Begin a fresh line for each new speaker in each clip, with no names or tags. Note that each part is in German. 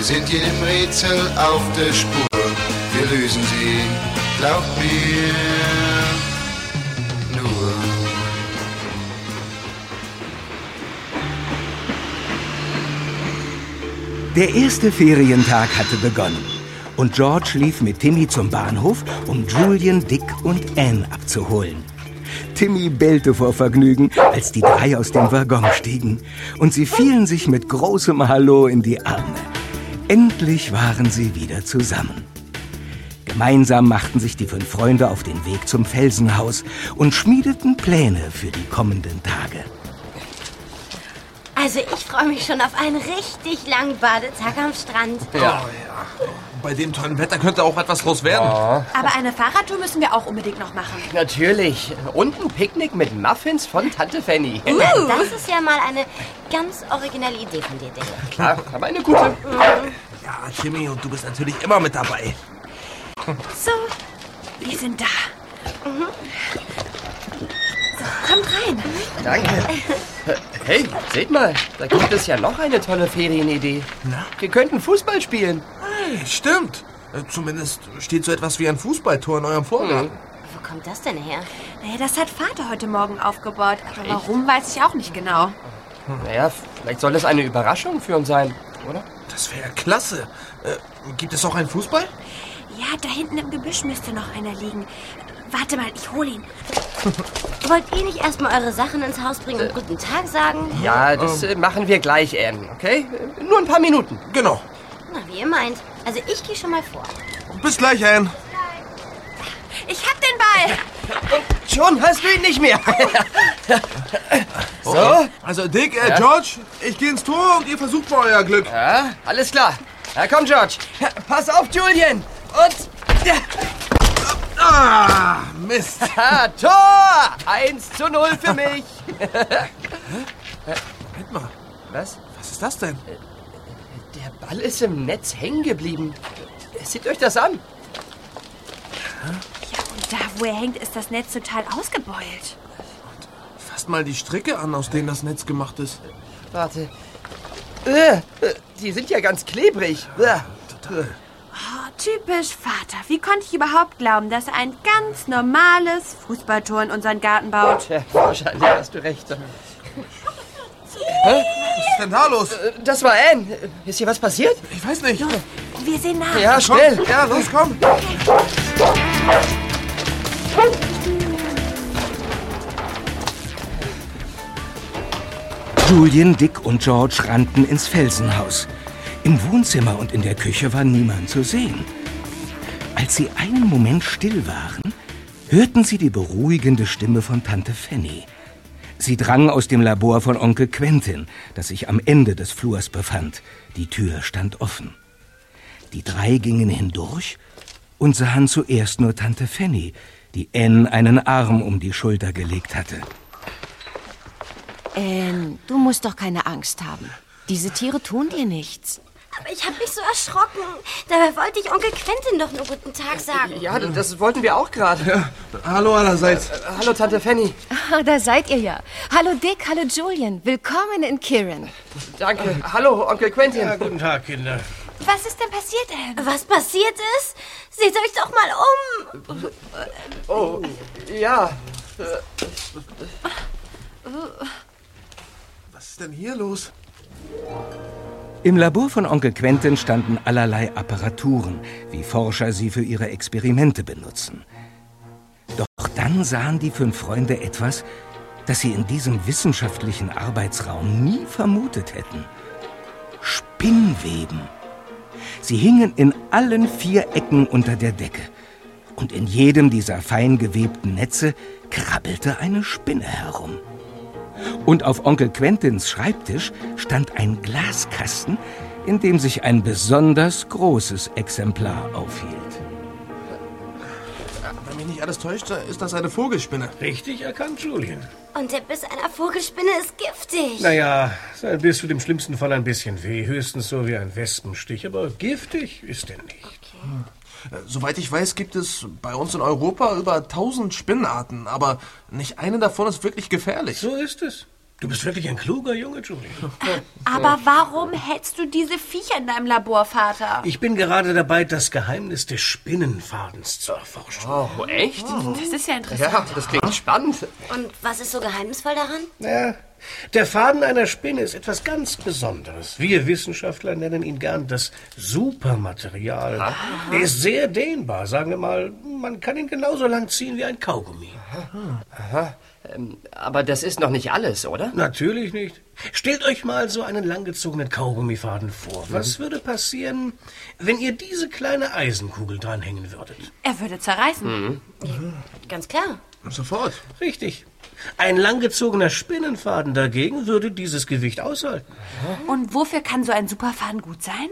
Wir sind jedem Rätsel auf der Spur, wir lösen sie, glaubt mir nur.
Der erste Ferientag hatte begonnen. Und George lief mit Timmy zum Bahnhof, um Julian, Dick und Anne abzuholen. Timmy bellte vor Vergnügen, als die drei aus dem Waggon stiegen. Und sie fielen sich mit großem Hallo in die Arme. Endlich waren sie wieder zusammen. Gemeinsam machten sich die fünf Freunde auf den Weg zum Felsenhaus und schmiedeten Pläne für die kommenden Tage.
Also ich freue mich schon auf einen richtig langen Badetag am Strand.
Ja. Bei dem tollen Wetter könnte auch etwas los werden.
Aber eine Fahrradtour müssen wir auch unbedingt noch machen.
Natürlich. Und ein Picknick mit Muffins von Tante Fanny.
Na, das ist ja mal eine ganz originelle Idee von dir, Dick.
Klar, aber eine gute.
Ja, Timmy, und du bist natürlich immer mit dabei.
So, wir sind da. So, kommt rein.
Danke. Hey, seht mal, da gibt es ja noch eine tolle Ferienidee. Wir könnten Fußball spielen.
Hey, stimmt. Äh, Zumindest steht so etwas wie ein Fußballtor in eurem Vorgarten.
Wo kommt das denn her?
Naja, das hat Vater heute Morgen aufgebaut. Aber warum, weiß ich auch nicht genau.
Naja, vielleicht soll das eine Überraschung für uns sein, oder?
Das wäre klasse. Äh, gibt es auch einen Fußball?
Ja, da hinten im Gebüsch müsste noch einer liegen. Warte mal, ich hol ihn.
Wollt ihr nicht erstmal eure Sachen ins Haus bringen und guten Tag sagen?
Ja, das äh, machen wir gleich, Anne, okay? Äh, Nur ein paar Minuten.
Genau.
Na, wie ihr meint. Also ich gehe schon mal vor.
Bis gleich, Anne.
Ich hab den Ball.
Schon hast du ihn nicht mehr.
So? Also, Dick, äh, George, ich gehe ins Tor und ihr versucht mal euer Glück.
Ja, alles klar. Na komm, George. Pass auf, Julian. Und... Ja,
Ah, Mist.
Tor! 1 zu 0 für mich.
Moment mal,
Was?
was ist das denn?
Der Ball ist im Netz hängen geblieben. Seht euch das an.
Ja, und da, wo er hängt, ist das Netz total ausgebeult.
Fasst mal die Stricke an, aus denen das Netz gemacht ist.
Warte. Äh, äh, die sind ja ganz klebrig. Äh.
Total.
Typisch Vater. Wie konnte ich überhaupt glauben, dass er ein ganz normales Fußballtor in unseren Garten baut?
Tja, wahrscheinlich hast du recht.
Was ist denn da los?
Äh, Das war Anne. Ist hier was passiert?
Ich weiß nicht.
Wir sehen nach.
Ja,
Komm,
schnell.
ja, los, komm.
Julian, Dick und George rannten ins Felsenhaus. Im Wohnzimmer und in der Küche war niemand zu sehen. Als sie einen Moment still waren, hörten sie die beruhigende Stimme von Tante Fanny. Sie drang aus dem Labor von Onkel Quentin, das sich am Ende des Flurs befand. Die Tür stand offen. Die drei gingen hindurch und sahen zuerst nur Tante Fanny, die Anne einen Arm um die Schulter gelegt hatte.
Ähm, du musst doch keine Angst haben. Diese Tiere tun dir nichts.
Aber ich habe mich so erschrocken. Dabei wollte ich Onkel Quentin doch nur guten Tag sagen.
Ja, das wollten wir auch gerade.
Hallo allerseits.
Äh, Hallo, Tante Fanny.
Ah, da seid ihr ja. Hallo Dick, hallo Julian. Willkommen in Kirin.
Danke. Hallo, Onkel Quentin.
Guten Tag, Kinder.
Was ist denn passiert, Anne?
Was passiert ist? Seht euch doch mal um.
Oh, ja.
Was ist denn hier los?
Im Labor von Onkel Quentin standen allerlei Apparaturen, wie Forscher sie für ihre Experimente benutzen. Doch dann sahen die fünf Freunde etwas, das sie in diesem wissenschaftlichen Arbeitsraum nie vermutet hätten. Spinnweben. Sie hingen in allen vier Ecken unter der Decke. Und in jedem dieser fein gewebten Netze krabbelte eine Spinne herum. Und auf Onkel Quentins Schreibtisch stand ein Glaskasten, in dem sich ein besonders großes Exemplar aufhielt.
Wenn mich nicht alles täuscht, ist das eine Vogelspinne.
Richtig erkannt, Julian.
Und der Biss einer Vogelspinne ist giftig.
Naja, sein Biss tut im schlimmsten Fall ein bisschen weh, höchstens so wie ein Wespenstich, aber giftig ist er nicht.
Äh, Soweit ich weiß, gibt es bei uns in Europa über 1000 Spinnenarten, aber nicht eine davon ist wirklich gefährlich.
So ist es. Du bist wirklich ein kluger Junge, Julian.
Aber warum hältst du diese Viecher in deinem Labor, Vater?
Ich bin gerade dabei, das Geheimnis des Spinnenfadens zu erforschen.
Oh, echt?
Das ist ja interessant.
Ja, das klingt spannend.
Und was ist so geheimnisvoll daran?
Ja, der Faden einer Spinne ist etwas ganz Besonderes. Wir Wissenschaftler nennen ihn gern das Supermaterial. Er ist sehr dehnbar, sagen wir mal. Man kann ihn genauso lang ziehen wie ein Kaugummi.
Ähm, aber das ist noch nicht alles, oder?
Natürlich nicht. Stellt euch mal so einen langgezogenen Kaugummifaden vor. Was würde passieren, wenn ihr diese kleine Eisenkugel dranhängen würdet?
Er würde zerreißen.
Ganz klar.
Sofort.
Richtig. Ein langgezogener Spinnenfaden dagegen würde dieses Gewicht aushalten.
Und wofür kann so ein Superfaden gut sein?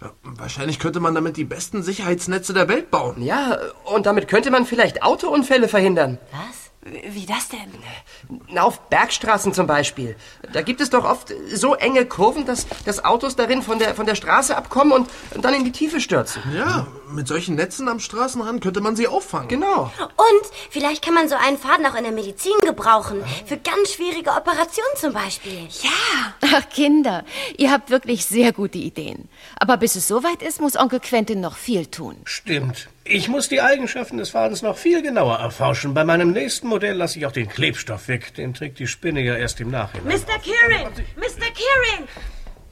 Ja, Wahrscheinlich könnte man damit die besten Sicherheitsnetze der Welt bauen.
Ja, und damit könnte man vielleicht Autounfälle verhindern.
Was?
Wie das denn?
Na, auf Bergstraßen zum Beispiel. Da gibt es doch oft so enge Kurven, dass, dass Autos darin von der, von der Straße abkommen und dann in die Tiefe stürzen.
Ja, mit solchen Netzen am Straßenrand könnte man sie auffangen.
Genau.
Und vielleicht kann man so einen Faden auch in der Medizin gebrauchen. Für ganz schwierige Operationen zum Beispiel.
Ja.
Ach, Kinder, ihr habt wirklich sehr gute Ideen. Aber bis es soweit ist, muss Onkel Quentin noch viel tun.
Stimmt. Ich muss die Eigenschaften des Fadens noch viel genauer erforschen. Bei meinem nächsten Modell lasse ich auch den Klebstoff weg. Den trägt die Spinne ja erst im Nachhinein.
Mr. Kieran! Mr. Kieran!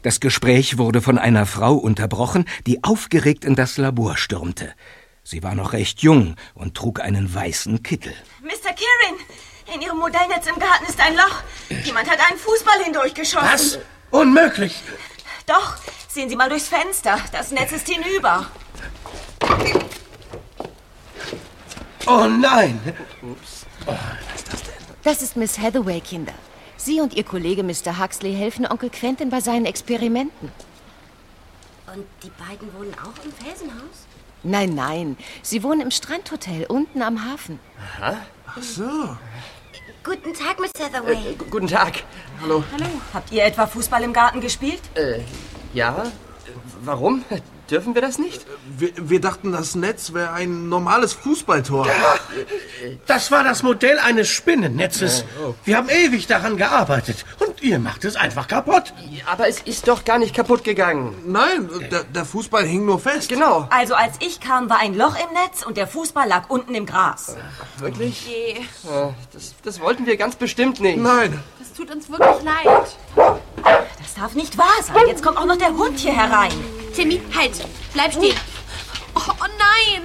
Das Gespräch wurde von einer Frau unterbrochen, die aufgeregt in das Labor stürmte. Sie war noch recht jung und trug einen weißen Kittel.
Mr. Kieran! In Ihrem Modellnetz im Garten ist ein Loch. Jemand hat einen Fußball hindurchgeschossen.
Was? Unmöglich!
Doch, sehen Sie mal durchs Fenster. Das Netz ist hinüber.
Oh nein!
Das ist Miss Hathaway, Kinder. Sie und Ihr Kollege Mr. Huxley helfen Onkel Quentin bei seinen Experimenten.
Und die beiden wohnen auch im Felsenhaus?
Nein, nein, sie wohnen im Strandhotel unten am Hafen.
Ach so.
Guten Tag, Miss Hathaway.
G guten Tag. Hallo.
Hallo. Habt ihr etwa Fußball im Garten gespielt?
Äh, ja? Äh, Warum? Dürfen wir das nicht?
Wir, wir dachten, das Netz wäre ein normales Fußballtor.
Das war das Modell eines Spinnennetzes.
Oh,
Wir haben ewig daran gearbeitet. Und ihr macht es einfach kaputt.
Aber es ist doch gar nicht kaputt gegangen.
Nein, der, der Fußball hing nur fest.
Genau.
Also als ich kam, war ein Loch im Netz und der Fußball lag unten im Gras.
Wirklich?
Je.
Äh, Das, das wollten wir ganz bestimmt nicht.
Nein.
Das tut uns wirklich leid.
Das darf nicht wahr sein. Jetzt kommt auch noch der Hund hier herein.
Timmy, halt. Bleib stehen. Oh, oh nein.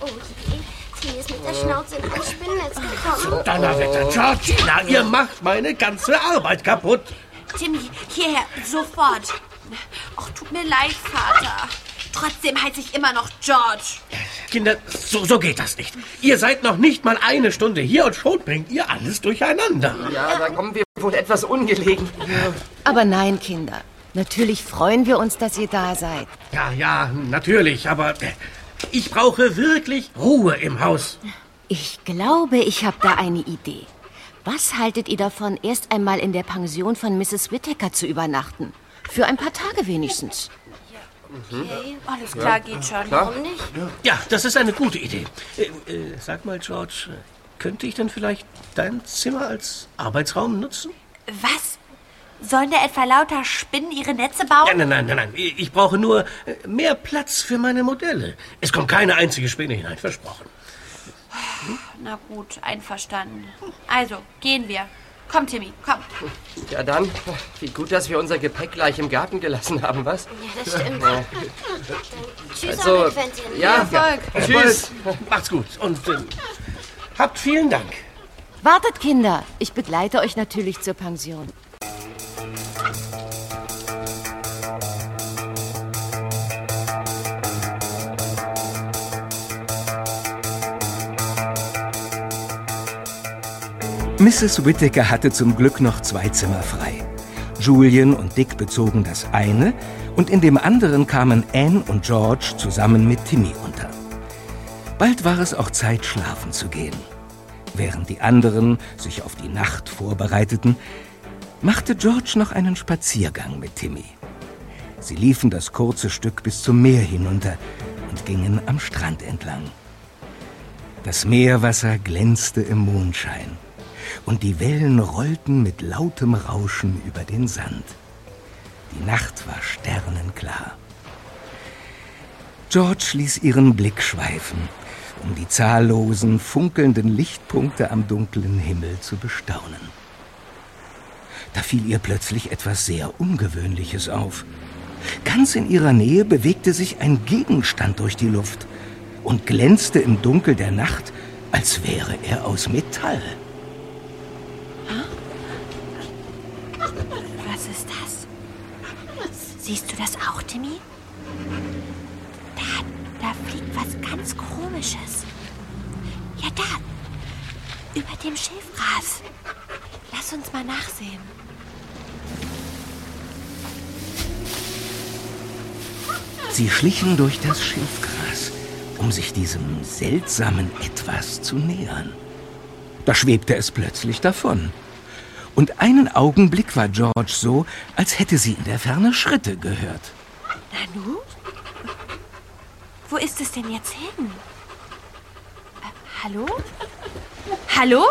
Oh je, Timmy ist mit der Schnauze in ein Spinnennetz gekommen.
Donnerwetter, Georgina, ihr macht meine ganze Arbeit kaputt.
Timmy, hierher, sofort. Ach, tut mir leid, Vater. Trotzdem heiße ich immer noch George.
Kinder, so, so geht das nicht. Ihr seid noch nicht mal eine Stunde hier und schon bringt ihr alles durcheinander.
Ja, da kommen wir wohl etwas ungelegen.
Aber nein, Kinder. Natürlich freuen wir uns, dass ihr da seid.
Ja, ja, natürlich, aber äh, ich brauche wirklich Ruhe im Haus.
Ich glaube, ich habe da eine Idee. Was haltet ihr davon, erst einmal in der Pension von Mrs. Whittaker zu übernachten? Für ein paar Tage wenigstens.
Okay,
Alles klar, geht schon.
warum nicht?
Ja, das ist eine gute Idee. Äh, äh, sag mal, George, äh, könnte ich denn vielleicht dein Zimmer als Arbeitsraum nutzen?
Was? Sollen da etwa lauter Spinnen ihre Netze bauen?
Ja, nein, nein, nein, nein. Ich brauche nur äh, mehr Platz für meine Modelle. Es kommt keine einzige Spinne hinein, versprochen.
Na gut, einverstanden. Also, gehen wir. Komm, Timmy, komm.
Ja dann, wie gut, dass wir unser Gepäck gleich im Garten gelassen haben, was?
Ja, das stimmt.
Ja.
Tschüss,
Also,
Onkel Quentin.
ja,
Erfolg.
Tschüss.
Macht's gut und äh, habt vielen Dank.
Wartet, Kinder. Ich begleite euch natürlich zur Pension.
Mrs. Whittaker hatte zum Glück noch zwei Zimmer frei. Julian und Dick bezogen das eine und in dem anderen kamen Anne und George zusammen mit Timmy unter. Bald war es auch Zeit, schlafen zu gehen. Während die anderen sich auf die Nacht vorbereiteten, machte George noch einen Spaziergang mit Timmy. Sie liefen das kurze Stück bis zum Meer hinunter und gingen am Strand entlang. Das Meerwasser glänzte im Mondschein und die Wellen rollten mit lautem Rauschen über den Sand. Die Nacht war sternenklar. George ließ ihren Blick schweifen, um die zahllosen, funkelnden Lichtpunkte am dunklen Himmel zu bestaunen. Da fiel ihr plötzlich etwas sehr Ungewöhnliches auf. Ganz in ihrer Nähe bewegte sich ein Gegenstand durch die Luft und glänzte im Dunkel der Nacht, als wäre er aus Metall.
Was ist das? Siehst du das auch, Timmy? Da, da fliegt was ganz Komisches. Ja, da. Über dem Schilfgras. Lass uns mal nachsehen.
Sie schlichen durch das Schilfgras, um sich diesem seltsamen Etwas zu nähern. Da schwebte es plötzlich davon. Und einen Augenblick war George so, als hätte sie in der Ferne Schritte gehört.
Nanu? Wo ist es denn jetzt hin? Äh, hallo? Hallo?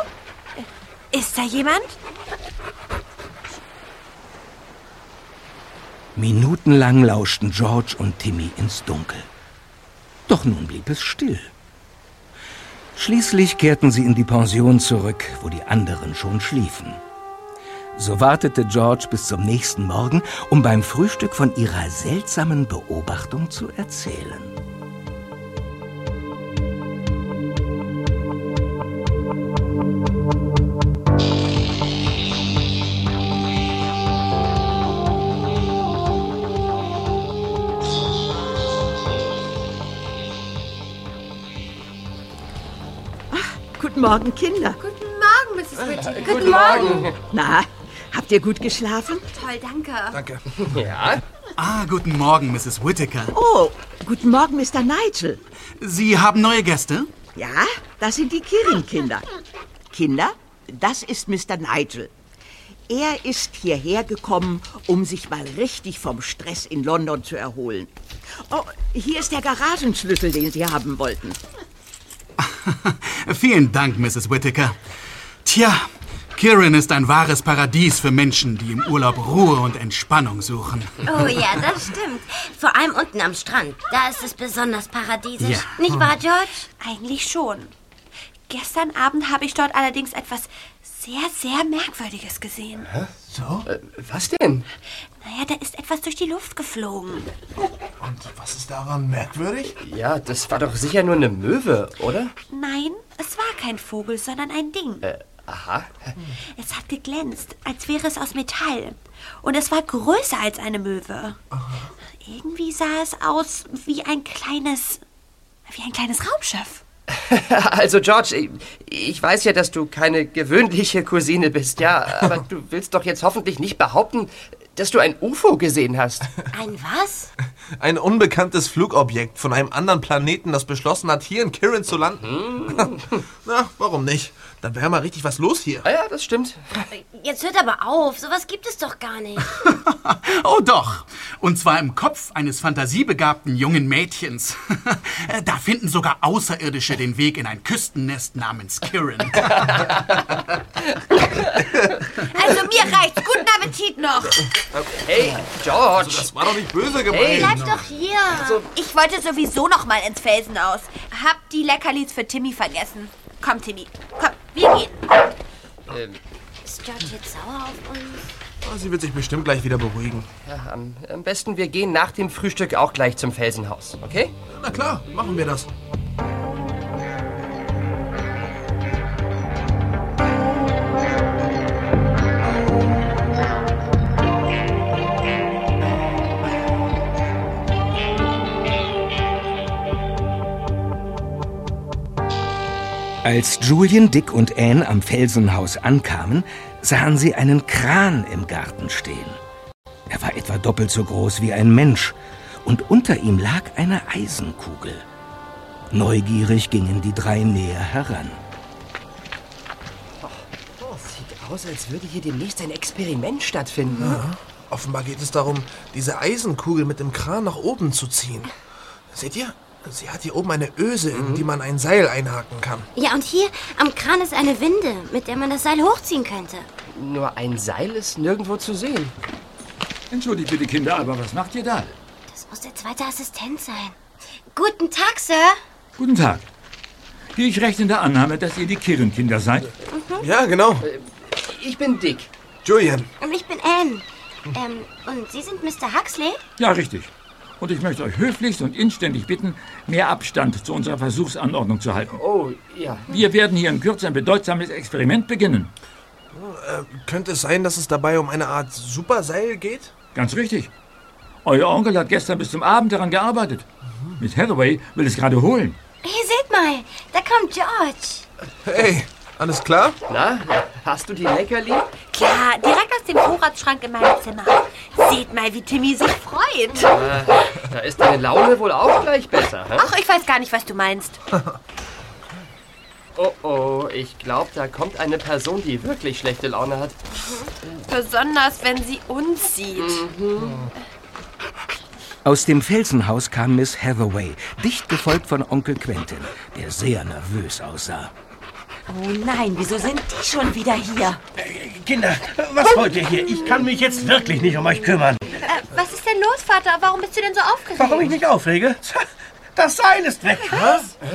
Äh, Ist da jemand?
Minutenlang lauschten George und Timmy ins Dunkel. Doch nun blieb es still. Schließlich kehrten sie in die Pension zurück, wo die anderen schon schliefen. So wartete George bis zum nächsten Morgen, um beim Frühstück von ihrer seltsamen Beobachtung zu erzählen.
Guten Morgen, Kinder.
Guten Morgen, Mrs. Whittaker.
Guten Morgen.
Na, habt ihr gut geschlafen?
Toll, danke.
Danke.
Ja?
Ah, guten Morgen, Mrs. Whittaker.
Oh, guten Morgen, Mr. Nigel.
Sie haben neue Gäste?
Ja, das sind die Kirin-Kinder. Kinder, das ist Mr. Nigel. Er ist hierher gekommen, um sich mal richtig vom Stress in London zu erholen. Oh, hier ist der Garagenschlüssel, den Sie haben wollten.
Vielen Dank, Mrs. Whittaker. Tja, Kirin ist ein wahres Paradies für Menschen, die im Urlaub Ruhe und Entspannung suchen.
Oh ja, das stimmt. Vor allem unten am Strand. Da ist es besonders paradiesisch.
Ja.
Nicht wahr, George?
Eigentlich schon. Gestern Abend habe ich dort allerdings etwas sehr, sehr Merkwürdiges gesehen.
So?
Äh, was denn?
Naja, da ist etwas durch die Luft geflogen.
Und was ist daran merkwürdig?
Ja, das war doch sicher nur eine Möwe, oder?
Nein, es war kein Vogel, sondern ein Ding.
Äh, aha.
Es hat geglänzt, als wäre es aus Metall. Und es war größer als eine Möwe. Irgendwie sah es aus wie ein kleines. wie ein kleines Raumschiff.
Also, George, ich, ich weiß ja, dass du keine gewöhnliche Cousine bist, ja, aber du willst doch jetzt hoffentlich nicht behaupten, dass du ein UFO gesehen hast.
Ein was?
Ein unbekanntes Flugobjekt von einem anderen Planeten, das beschlossen hat, hier in Kirin zu landen. Na, warum nicht? Dann wäre mal richtig was los hier.
Ah ja, das stimmt.
Jetzt hört aber auf. Sowas gibt es doch gar nicht.
Oh doch. Und zwar im Kopf eines fantasiebegabten jungen Mädchens. Da finden sogar Außerirdische den Weg in ein Küstennest namens Kirin.
Also mir reicht's. Guten Appetit noch.
Hey, George.
Das war doch nicht böse gemeint.
Hey.
Bleib doch hier.
Ich wollte sowieso noch mal ins Felsenhaus. Hab die Leckerlis für Timmy vergessen. Komm, Timmy. Komm, wir gehen.
Ähm,
Ist George jetzt sauer auf uns?
Ah, Sie wird sich bestimmt gleich wieder beruhigen.
Ja, am, am besten wir gehen nach dem Frühstück auch gleich zum Felsenhaus, okay?
Na klar, machen wir das.
Als Julian, Dick und Anne am Felsenhaus ankamen, sahen sie einen Kran im Garten stehen. Er war etwa doppelt so groß wie ein Mensch und unter ihm lag eine Eisenkugel. Neugierig gingen die drei näher heran.
Oh, sieht aus, als würde hier demnächst ein Experiment stattfinden.
Ja. Offenbar geht es darum, diese Eisenkugel mit dem Kran nach oben zu ziehen. Seht ihr? Sie hat hier oben eine Öse, in die man ein Seil einhaken kann.
Ja, und hier am Kran ist eine Winde, mit der man das Seil hochziehen könnte.
Nur ein Seil ist nirgendwo zu sehen.
Entschuldigt bitte, Kinder, aber was macht ihr da?
Das muss der zweite Assistent sein. Guten Tag, Sir.
Guten Tag. Gehe ich recht in der Annahme, dass ihr die Kirrenkinder seid?
Mhm.
Ja, genau.
Ich bin Dick.
Julian.
Und ich bin Anne. Ähm, und Sie sind Mr. Huxley?
Ja, richtig. Und ich möchte euch höflichst und inständig bitten, mehr Abstand zu unserer Versuchsanordnung zu halten.
Oh, ja.
Wir werden hier in Kürze ein bedeutsames Experiment beginnen.
Äh, könnte es sein, dass es dabei um eine Art Superseil geht?
Ganz richtig. Euer Onkel hat gestern bis zum Abend daran gearbeitet. Miss Hathaway will es gerade holen.
Hier, seht mal. Da kommt George.
Hey, alles klar?
Na, hast du die Leckerli?
Klar, direkt aus dem Vorratsschrank in meinem Zimmer. Seht mal, wie Timmy sich freut.
Äh, da ist deine Laune wohl auch gleich besser, hä?
Ach, ich weiß gar nicht, was du meinst.
Oh oh, ich glaube, da kommt eine Person, die wirklich schlechte Laune hat.
Besonders, wenn sie uns sieht.
Aus dem Felsenhaus kam Miss Hathaway, dicht gefolgt von Onkel Quentin, der sehr nervös aussah.
Oh nein, wieso sind die schon wieder hier?
Kinder, was wollt ihr hier? Ich kann mich jetzt wirklich nicht um euch kümmern.
Äh, was ist denn los, Vater? Warum bist du denn so aufgeregt?
Warum ich mich aufrege? Das Seil ist weg.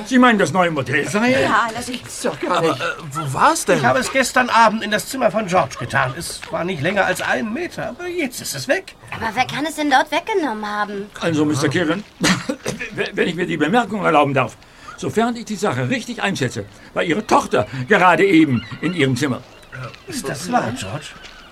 Sie meinen das neue Modellseil?
Ja, ich.
Gibt's doch gar nicht.
Aber äh, wo war's denn?
Ich habe es gestern Abend in das Zimmer von George getan. Es war nicht länger als einen Meter, aber jetzt ist es weg.
Aber wer kann es denn dort weggenommen haben?
Also, Mr. Kirren, wenn ich mir die Bemerkung erlauben darf. Sofern ich die Sache richtig einschätze, war Ihre Tochter gerade eben in Ihrem Zimmer.
Ist das wahr, George?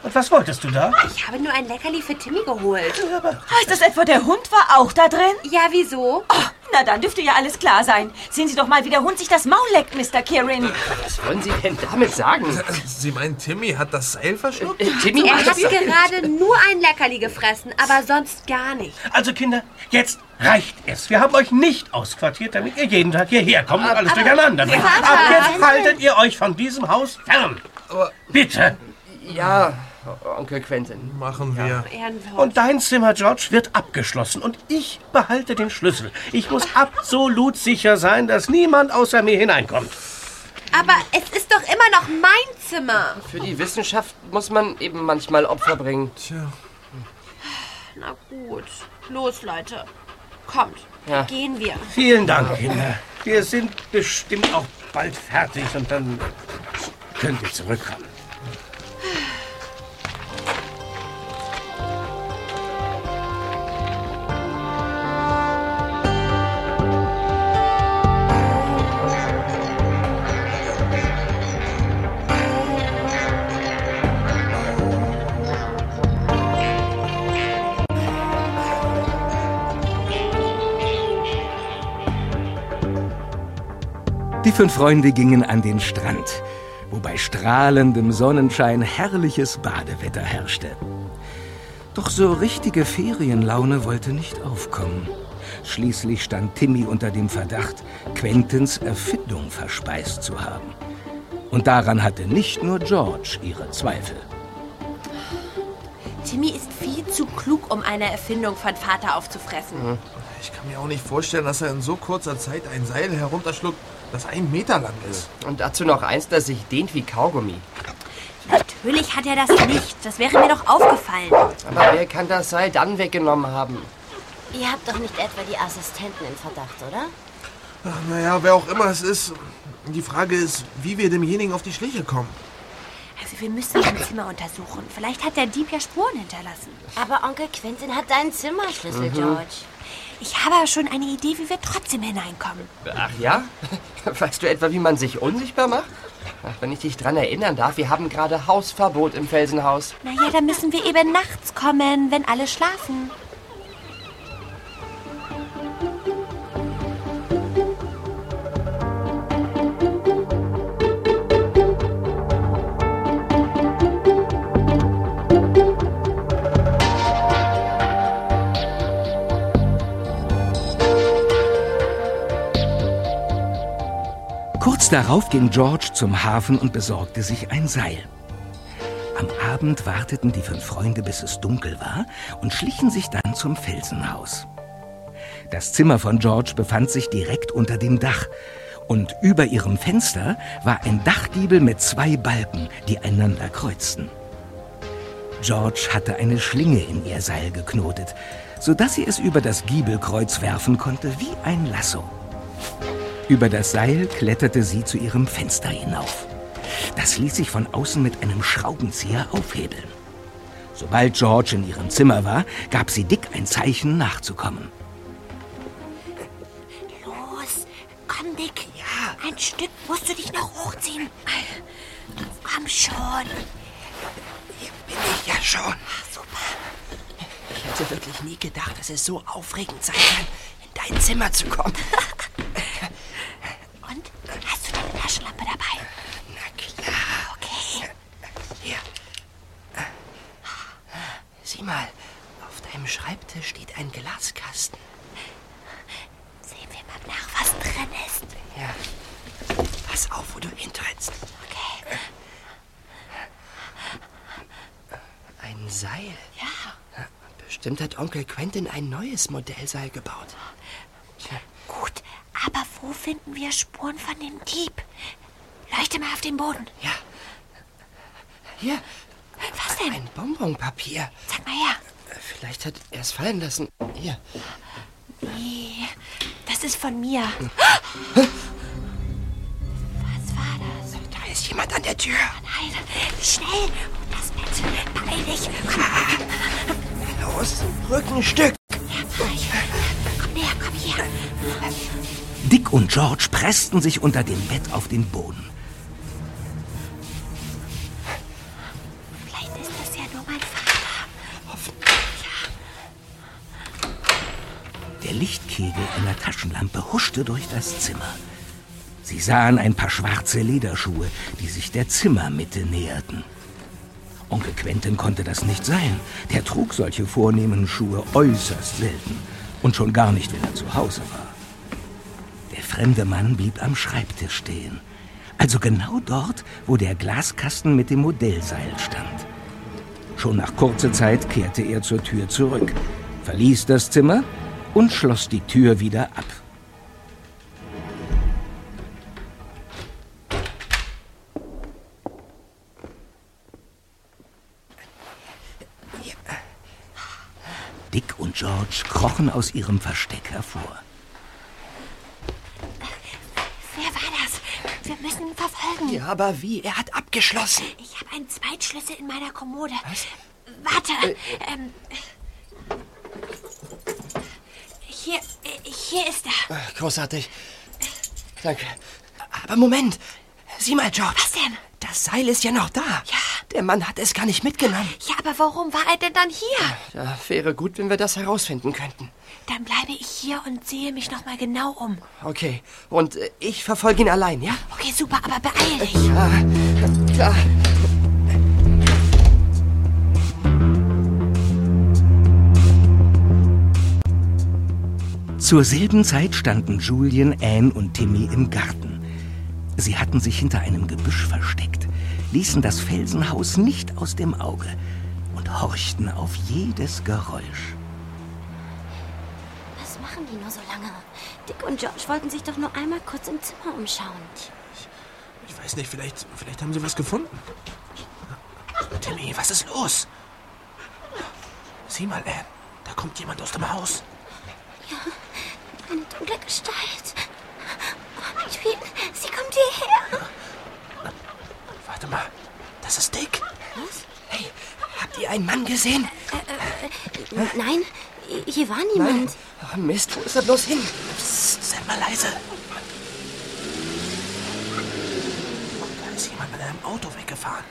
Und was wolltest du da?
Ich habe nur ein Leckerli für Timmy geholt.
Heißt das etwa, der Hund war auch da drin?
Ja, wieso?
Oh, na dann dürfte ja alles klar sein. Sehen Sie doch mal, wie der Hund sich das Maul leckt, Mr. Kirin.
Was wollen Sie denn damit sagen?
Sie meinen, Timmy hat das Seil verschluckt?
Äh, Timmy
Er
hat
gerade nur ein Leckerli gefressen, aber sonst gar nicht.
Also, Kinder, jetzt reicht es. Wir haben euch nicht ausquartiert, damit ihr jeden Tag hierher kommt und alles durcheinander bringt. Ab jetzt haltet ihr euch von diesem Haus fern.
Aber
Bitte.
Ja, Onkel Quentin.
machen wir.
Ehrenwort.
Und dein Zimmer, George, wird abgeschlossen. Und ich behalte den Schlüssel. Ich muss absolut sicher sein, dass niemand außer mir hineinkommt.
Aber es ist doch immer noch mein Zimmer.
Für die Wissenschaft muss man eben manchmal Opfer bringen.
Tja.
Na gut. Los, Leute. Kommt.
Ja.
Gehen wir.
Vielen Dank, Kinder. Wir sind bestimmt auch bald fertig und dann könnt ihr zurückkommen.
Fünf Freunde gingen an den Strand, wo bei strahlendem Sonnenschein herrliches Badewetter herrschte. Doch so richtige Ferienlaune wollte nicht aufkommen. Schließlich stand Timmy unter dem Verdacht, Quentins Erfindung verspeist zu haben. Und daran hatte nicht nur George ihre Zweifel.
Timmy ist viel zu klug, um eine Erfindung von Vater aufzufressen.
Ich kann mir auch nicht vorstellen, dass er in so kurzer Zeit ein Seil herunterschluckt, das ein Meter lang ist.
Und dazu noch eins, das sich dehnt wie Kaugummi.
Natürlich hat er das nicht. Das wäre mir doch aufgefallen.
Aber wer kann das Seil dann weggenommen haben?
Ihr habt doch nicht etwa die Assistenten in Verdacht, oder?
Ach, naja, wer auch immer es ist. Die Frage ist, wie wir demjenigen auf die Schliche kommen.
Also wir müssen dein Zimmer untersuchen. Vielleicht hat der Dieb ja Spuren hinterlassen.
Aber Onkel Quentin hat deinen Zimmerschlüssel,
Mhm.
George.
Ich habe aber schon eine Idee, wie wir trotzdem hineinkommen.
Ach ja? Weißt du etwa, wie man sich unsichtbar macht? Ach, wenn ich dich dran erinnern darf, wir haben gerade Hausverbot im Felsenhaus.
Naja, dann müssen wir eben nachts kommen, wenn alle schlafen.
Kurz darauf ging George zum Hafen und besorgte sich ein Seil. Am Abend warteten die fünf Freunde, bis es dunkel war, und schlichen sich dann zum Felsenhaus. Das Zimmer von George befand sich direkt unter dem Dach, und über ihrem Fenster war ein Dachgiebel mit zwei Balken, die einander kreuzten. George hatte eine Schlinge in ihr Seil geknotet, sodass sie es über das Giebelkreuz werfen konnte wie ein Lasso. Über das Seil kletterte sie zu ihrem Fenster hinauf. Das ließ sich von außen mit einem Schraubenzieher aufhebeln. Sobald George in ihrem Zimmer war, gab sie Dick ein Zeichen, nachzukommen.
Los, komm, Dick. Ja. Ein Stück musst du dich noch hochziehen. Komm schon.
Bin ich ja schon. Ich hätte wirklich nie gedacht, dass es so aufregend sein kann, in dein Zimmer zu kommen.
Und? Hast du deine Taschenlampe dabei?
Na klar.
Okay.
Hier. Sieh mal, auf deinem Schreibtisch steht ein Glaskasten.
Sehen wir mal nach, was drin ist.
Ja. Pass auf, wo du hintrittst.
Okay.
Ein Seil.
Ja.
Bestimmt hat Onkel Quentin ein neues Modellseil gebaut.
Wo finden wir Spuren von dem Dieb? Leuchte mal auf den Boden.
Ja. Hier.
Was denn?
Ein Bonbonpapier.
Sag mal her.
Vielleicht hat er es fallen lassen. Hier.
Nee, das ist von mir. Was war das?
Da ist jemand an der Tür.
Nein, schnell. Das Bett. Beeil dich.
Los, Rückenstück.
Und George pressten sich unter dem Bett auf den Boden.
Vielleicht ist das ja nur mein Vater.
Der Lichtkegel einer Taschenlampe huschte durch das Zimmer. Sie sahen ein paar schwarze Lederschuhe, die sich der Zimmermitte näherten. Onkel Quentin konnte das nicht sein. Der trug solche vornehmen Schuhe äußerst selten und schon gar nicht, wenn er zu Hause war. Der fremde Mann blieb am Schreibtisch stehen, also genau dort, wo der Glaskasten mit dem Modellseil stand. Schon nach kurzer Zeit kehrte er zur Tür zurück, verließ das Zimmer und schloss die Tür wieder ab. Dick und George krochen aus ihrem Versteck hervor.
Wer war das? Wir müssen ihn verfolgen.
Ja, aber wie? Er hat abgeschlossen.
Ich habe einen Zweitschlüssel in meiner Kommode. Was? Warte. ähm, hier, äh, hier ist er.
Ach, Großartig. Danke. Aber Moment. Sieh mal, George.
Was denn?
Das Seil ist ja noch da.
Ja.
Der Mann hat es gar nicht mitgenommen.
Ja, aber warum war er denn dann hier?
Ja, wäre gut, wenn wir das herausfinden könnten.
Dann bleibe ich hier und sehe mich noch mal genau um.
Okay. Und äh, ich verfolge ihn allein, ja?
Okay, super, aber beeil dich.
Ja, klar.
Zur selben Zeit standen Julian, Anne und Timmy im Garten. Sie hatten sich hinter einem Gebüsch versteckt, ließen das Felsenhaus nicht aus dem Auge und horchten auf jedes Geräusch.
Was die nur so lange? Dick und George wollten sich doch nur einmal kurz im Zimmer umschauen.
Ich weiß nicht, vielleicht, vielleicht haben sie was gefunden. Timmy, was ist los? Sieh mal, Anne. Da kommt jemand aus dem Haus.
Ja, eine dunkle Gestalt. Julian, sie kommt hierher.
Warte mal. Das ist Dick.
einen Mann gesehen?
Nein, hier war niemand.
Oh, Mist, wo ist er bloß hin?
Psst, sei mal leise. Da ist jemand mit einem Auto weggefahren.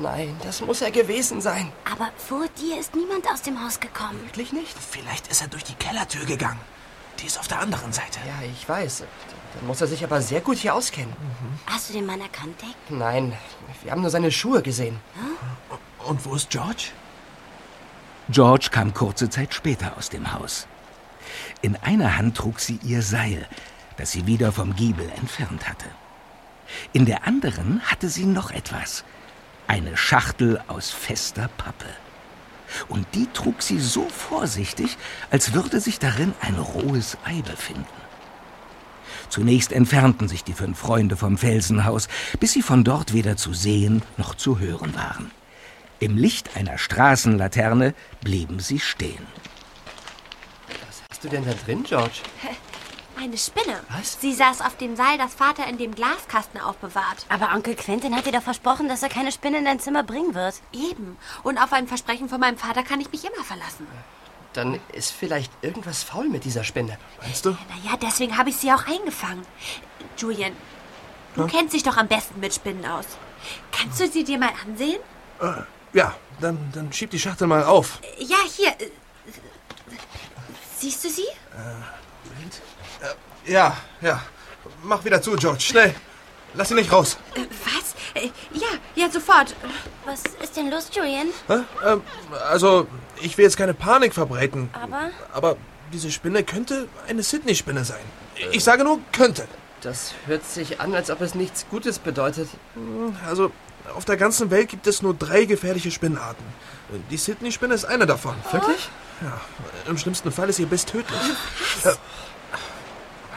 Nein, das muss er gewesen sein.
Aber vor dir ist niemand aus dem Haus gekommen.
Wirklich nicht?
Vielleicht ist er durch die Kellertür gegangen. Die ist auf der anderen Seite.
Ja, ich weiß. Dann muss er sich aber sehr gut hier auskennen.
Hast du den Mann erkannt, Dick?
Nein, wir haben nur seine Schuhe gesehen.
Und wo ist George?
George kam kurze Zeit später aus dem Haus. In einer Hand trug sie ihr Seil, das sie wieder vom Giebel entfernt hatte. In der anderen hatte sie noch etwas. Eine Schachtel aus fester Pappe. Und die trug sie so vorsichtig, als würde sich darin ein rohes Ei befinden. Zunächst entfernten sich die fünf Freunde vom Felsenhaus, bis sie von dort weder zu sehen noch zu hören waren. Im Licht einer Straßenlaterne blieben sie stehen.
Was hast du denn da drin, George?
Eine Spinne.
Was?
Sie saß auf dem Seil, das Vater in dem Glaskasten aufbewahrt.
Aber Onkel Quentin hat dir doch versprochen, dass er keine Spinne in dein Zimmer bringen wird.
Eben. Und auf ein Versprechen von meinem Vater kann ich mich immer verlassen.
Dann ist vielleicht irgendwas faul mit dieser Spinne.
Meinst du?
Naja, deswegen habe ich sie auch eingefangen. Julian, du kennst dich doch am besten mit Spinnen aus. Kannst du sie dir mal ansehen?
Äh, ja, dann, dann schieb die Schachtel mal auf.
Ja, hier. äh, Siehst du sie?
Ja, ja. Mach wieder zu, George. Schnell. Lass sie nicht raus.
Äh, Was? Äh, Ja, ja, sofort.
Was ist denn los, Julian?
Ähm, also, ich will jetzt keine Panik verbreiten.
Aber?
Aber diese Spinne könnte eine Sydney-Spinne sein. Ich sage nur, könnte.
Das hört sich an, als ob es nichts Gutes bedeutet.
Also, auf der ganzen Welt gibt es nur drei gefährliche Spinnarten. Die Sydney-Spinne ist eine davon.
Wirklich?
Ja, im schlimmsten Fall ist ihr Biss tödlich. Äh, aber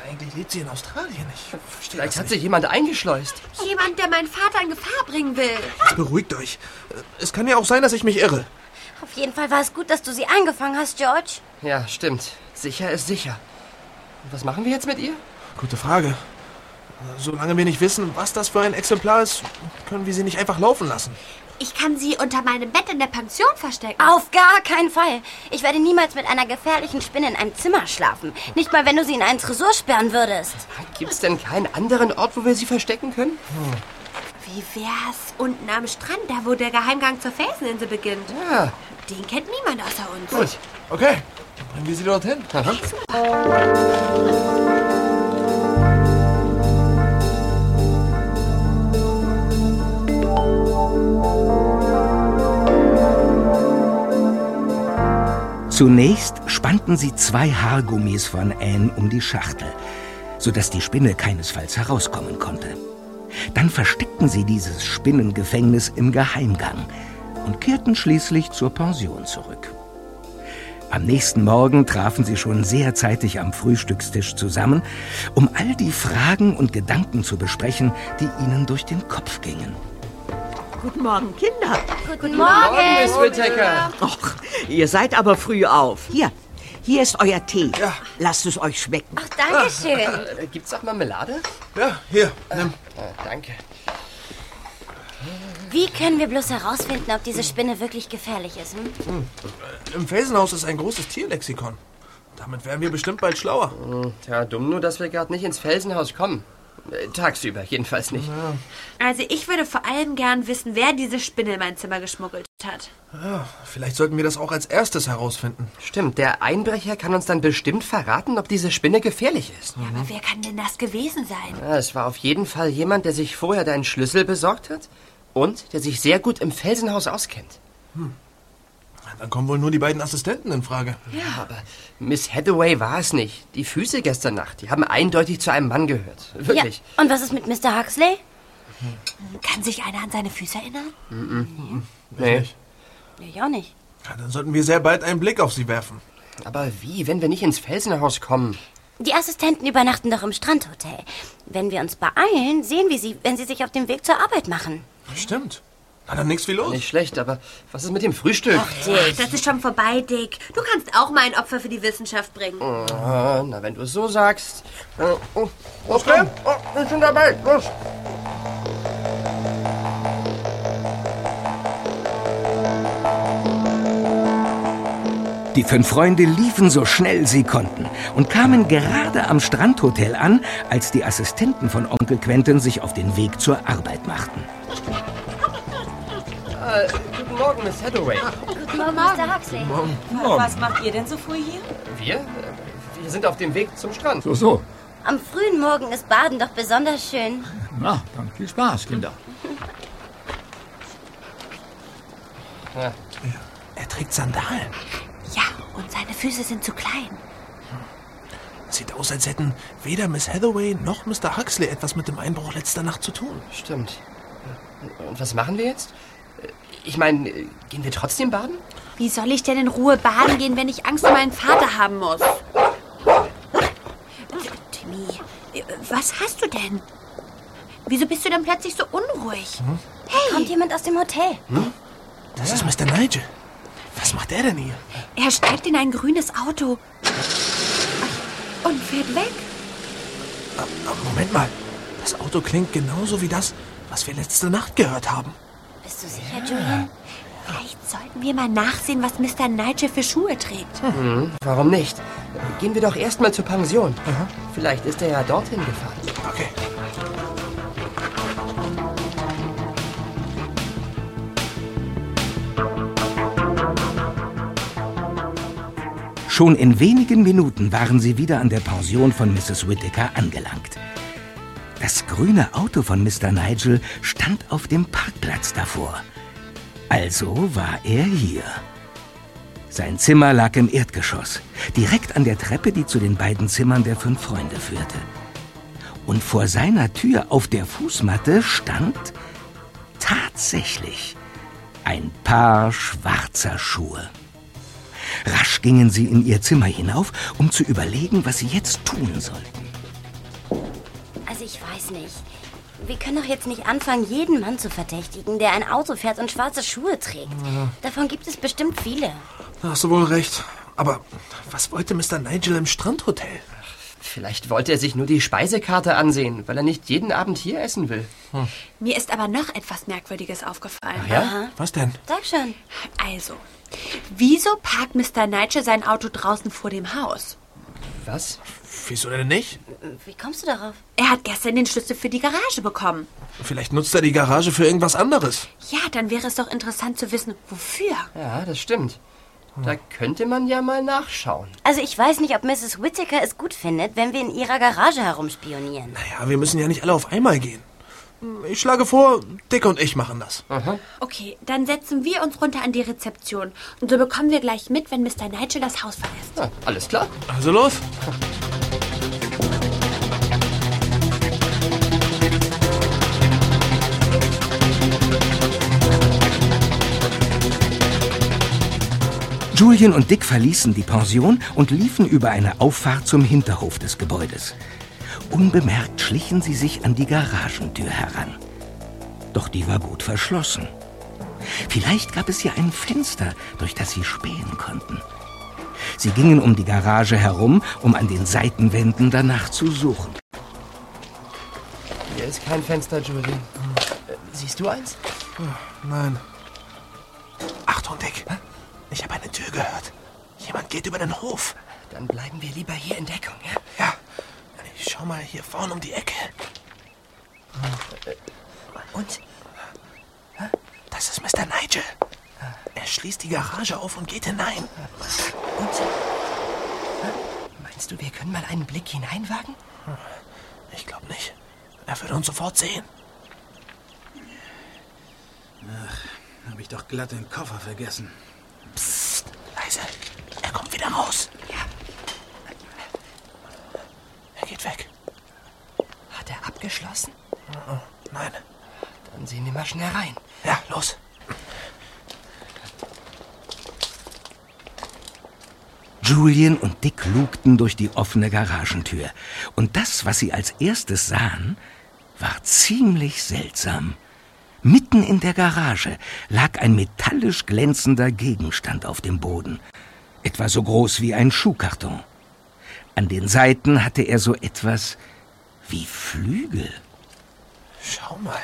eigentlich lebt sie in Australien. Ich verstehe
Vielleicht
das
hat sich jemand eingeschleust.
Jemand, der meinen Vater in Gefahr bringen will.
Beruhigt euch. Es kann ja auch sein, dass ich mich irre.
Auf jeden Fall war es gut, dass du sie eingefangen hast, George.
Ja, stimmt. Sicher ist sicher. Und was machen wir jetzt mit ihr?
Gute Frage. Solange wir nicht wissen, was das für ein Exemplar ist, können wir sie nicht einfach laufen lassen.
Ich kann sie unter meinem Bett in der Pension verstecken.
Auf gar keinen Fall. Ich werde niemals mit einer gefährlichen Spinne in einem Zimmer schlafen. Nicht mal, wenn du sie in einen Tresor sperren würdest.
Gibt's denn keinen anderen Ort, wo wir sie verstecken können?
Wie wär's unten am Strand, da wo der Geheimgang zur Felseninsel beginnt?
Ja.
Den kennt niemand außer uns.
Gut.
Okay, dann bringen wir sie dorthin.
Zunächst spannten sie zwei Haargummis von Anne um die Schachtel, sodass die Spinne keinesfalls herauskommen konnte. Dann versteckten sie dieses Spinnengefängnis im Geheimgang und kehrten schließlich zur Pension zurück. Am nächsten Morgen trafen sie schon sehr zeitig am Frühstückstisch zusammen, um all die Fragen und Gedanken zu besprechen, die ihnen durch den Kopf gingen.
Guten Morgen, Kinder.
Guten
Morgen, Miss Whittaker.
Och, ihr seid aber früh auf. Hier, hier ist euer Tee. Lasst es euch schmecken.
Ach, danke schön.
Äh, Gibt's auch Marmelade?
Ja, hier, nimm.
Ah, danke.
Wie können wir bloß herausfinden, ob diese Spinne wirklich gefährlich ist? Hm?
Im Felsenhaus ist ein großes Tierlexikon. Damit werden wir bestimmt bald schlauer.
Tja, dumm nur, dass wir gerade nicht ins Felsenhaus kommen. Tagsüber, jedenfalls nicht.
Also ich würde vor allem gern wissen, wer diese Spinne in mein Zimmer geschmuggelt hat.
Ja, vielleicht sollten wir das auch als erstes herausfinden.
Stimmt, der Einbrecher kann uns dann bestimmt verraten, ob diese Spinne gefährlich ist.
Aber wer kann denn das gewesen sein?
Ja, es war auf jeden Fall jemand, der sich vorher deinen Schlüssel besorgt hat und der sich sehr gut im Felsenhaus auskennt.
Dann kommen wohl nur die beiden Assistenten in Frage.
Ja, aber Miss Hathaway war es nicht. Die Füße gestern Nacht, die haben eindeutig zu einem Mann gehört. Wirklich.
Ja. Und was ist mit Mr. Huxley?
Kann sich einer an seine Füße erinnern?
Nee.
Ich auch nicht.
Ja, dann sollten wir sehr bald einen Blick auf sie werfen.
Aber wie, wenn wir nicht ins Felsenhaus kommen?
Die Assistenten übernachten doch im Strandhotel. Wenn wir uns beeilen, sehen wir sie, wenn sie sich auf dem Weg zur Arbeit machen.
Stimmt. Na, dann nichts wie los.
Nicht schlecht, aber was ist mit dem Frühstück?
Ach, das ist schon vorbei, Dick. Du kannst auch mal ein Opfer für die Wissenschaft bringen.
Ah, na, wenn du es so sagst. Äh, oh, los, komm. Oh, bin schon dabei. Los.
Die fünf Freunde liefen so schnell sie konnten und kamen gerade am Strandhotel an, als die Assistenten von Onkel Quentin sich auf den Weg zur Arbeit machten.
Äh, guten Morgen, Miss Hathaway.
Guten Morgen, Mr. Huxley.
Was macht ihr denn so früh hier?
Wir? Äh, Wir sind auf dem Weg zum Strand.
So, so.
Am frühen Morgen ist Baden doch besonders schön.
Na, dann viel Spaß, Kinder.
Ja.
Er trägt Sandalen.
Ja, und seine Füße sind zu klein.
Sieht aus, als hätten weder Miss Hathaway noch Mr. Huxley etwas mit dem Einbruch letzter Nacht zu tun.
Stimmt. Und was machen wir jetzt? Ich meine, gehen wir trotzdem baden?
Wie soll ich denn in Ruhe baden gehen, wenn ich Angst um meinen Vater haben muss? Timmy, äh, was hast du denn? Wieso bist du denn plötzlich so unruhig?
Hey! Kommt jemand aus dem Hotel?
Das ist Mr. Nigel. Was macht er denn hier?
Er steigt in ein grünes Auto und fährt weg.
Moment mal. Das Auto klingt genauso wie das, was wir letzte Nacht gehört haben.
Bist du sicher, Julian?
Vielleicht sollten wir mal nachsehen, was Mr. Nigel für Schuhe trägt.
Hm, warum nicht? Gehen wir doch erstmal zur Pension. Vielleicht ist er ja dorthin gefahren.
Okay.
Schon in wenigen Minuten waren sie wieder an der Pension von Mrs. Whittaker angelangt. Das grüne Auto von Mr. Nigel stand auf dem Parkplatz davor. Also war er hier. Sein Zimmer lag im Erdgeschoss, direkt an der Treppe, die zu den beiden Zimmern der fünf Freunde führte. Und vor seiner Tür auf der Fußmatte stand tatsächlich ein Paar schwarzer Schuhe. Rasch gingen sie in ihr Zimmer hinauf, um zu überlegen, was sie jetzt tun sollten.
Ich weiß nicht. Wir können doch jetzt nicht anfangen, jeden Mann zu verdächtigen, der ein Auto fährt und schwarze Schuhe trägt. Davon gibt es bestimmt viele.
Da hast du wohl recht. Aber was wollte Mr. Nigel im Strandhotel?
Vielleicht wollte er sich nur die Speisekarte ansehen, weil er nicht jeden Abend hier essen will.
Mir ist aber noch etwas Merkwürdiges aufgefallen.
Ach ja?
Was denn?
Sag schon.
Also, wieso parkt Mr. Nigel sein Auto draußen vor dem Haus?
Was?
Wieso denn nicht?
Wie kommst du darauf?
Er hat gestern den Schlüssel für die Garage bekommen.
Vielleicht nutzt er die Garage für irgendwas anderes.
Ja, dann wäre es doch interessant zu wissen, wofür.
Ja, das stimmt. Da könnte man ja mal nachschauen.
Also ich weiß nicht, ob Mrs. Whittaker es gut findet, wenn wir in ihrer Garage herumspionieren.
Ja, wir müssen ja nicht alle auf einmal gehen. Ich schlage vor, Dick und ich machen das.
Okay, dann setzen wir uns runter an die Rezeption. Und so bekommen wir gleich mit, wenn Mr. Nigel das Haus verlässt.
Ja, alles klar.
Also los.
Julian und Dick verließen die Pension und liefen über eine Auffahrt zum Hinterhof des Gebäudes. Unbemerkt schlichen sie sich an die Garagentür heran. Doch die war gut verschlossen. Vielleicht gab es ja ein Fenster, durch das sie spähen konnten. Sie gingen um die Garage herum, um an den Seitenwänden danach zu suchen.
Hier ist kein Fenster, Julian. Äh, Siehst du eins?
Nein. Achtung, Dick. Ich habe eine Tür gehört. Jemand geht über den Hof.
Dann bleiben wir lieber hier in Deckung, ja?
Schau mal hier vorne um die Ecke.
Und?
Das ist Mr. Nigel. Er schließt die Garage auf und geht hinein.
Und? Meinst du, wir können mal einen Blick hineinwagen?
Ich glaube nicht. Er würde uns sofort sehen.
Ach, habe ich doch glatt den Koffer vergessen.
Psst, leise. Er kommt wieder raus.
Ja.
Er geht weg.
Hat er abgeschlossen?
Nein.
Dann sehen wir mal schnell rein.
Ja, los.
Julian und Dick lugten durch die offene Garagentür. Und das, was sie als erstes sahen, war ziemlich seltsam. Mitten in der Garage lag ein metallisch glänzender Gegenstand auf dem Boden, etwa so groß wie ein Schuhkarton. An den Seiten hatte er so etwas wie Flügel.
Schau mal.